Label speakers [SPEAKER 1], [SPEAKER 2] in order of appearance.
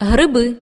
[SPEAKER 1] гриби